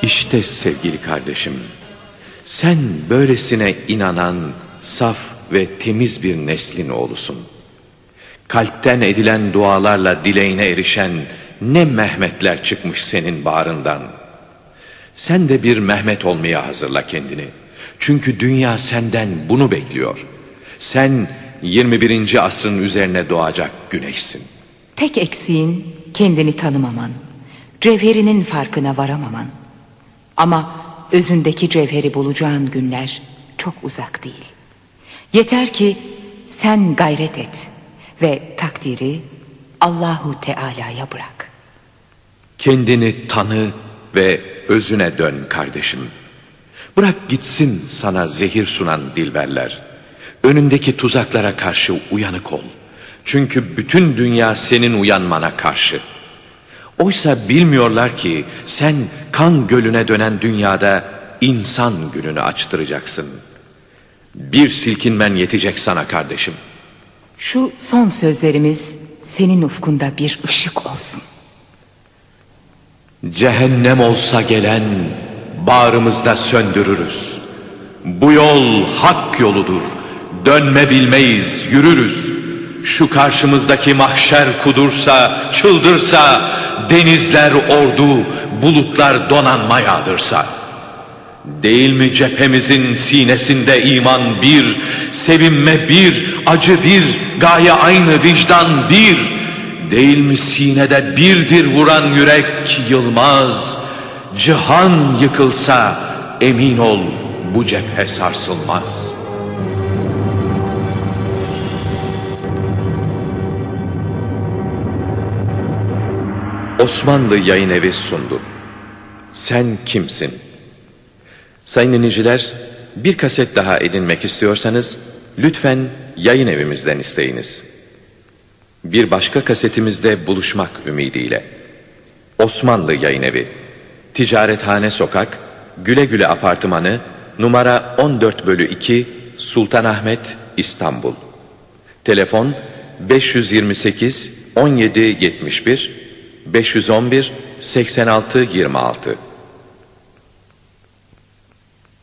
İşte sevgili kardeşim, sen böylesine inanan, saf ve temiz bir neslin oğlusun. Kalpten edilen dualarla dileğine erişen ne Mehmetler çıkmış senin bağrından. Sen de bir Mehmet olmaya hazırla kendini. Çünkü dünya senden bunu bekliyor. Sen 21. asrın üzerine doğacak güneşsin. Tek eksiğin kendini tanımaman. Cevherinin farkına varamaman. Ama özündeki cevheri bulacağın günler çok uzak değil. Yeter ki sen gayret et ve takdiri Allahu Teala'ya bırak. Kendini tanı ve özüne dön kardeşim. Bırak gitsin sana zehir sunan dilberler. Önündeki tuzaklara karşı uyanık ol. Çünkü bütün dünya senin uyanmana karşı. Oysa bilmiyorlar ki sen kan gölüne dönen dünyada insan gününü açtıracaksın. Bir silkinmen yetecek sana kardeşim. Şu son sözlerimiz senin ufkunda bir ışık olsun. Cehennem olsa gelen bağrımızda söndürürüz. Bu yol hak yoludur. Dönme bilmeyiz, yürürüz. Şu karşımızdaki mahşer kudursa, çıldırsa, denizler ordu, bulutlar donanma yağdırsa. Değil mi cephemizin sinesinde iman bir, sevinme bir, acı bir, gaye aynı vicdan bir. Değil mi sinede birdir vuran yürek yılmaz. Cihan yıkılsa emin ol bu cephe sarsılmaz. Osmanlı Yayın Evi sundu. Sen kimsin? Sayın dinleyiciler, bir kaset daha edinmek istiyorsanız lütfen yayın evimizden isteyiniz. Bir başka kasetimizde buluşmak ümidiyle. Osmanlı Yayın Evi, Ticarethane Sokak, Güle Güle Apartmanı, numara 14 bölü 2, Sultanahmet, İstanbul. Telefon 528 17 71 511 86 26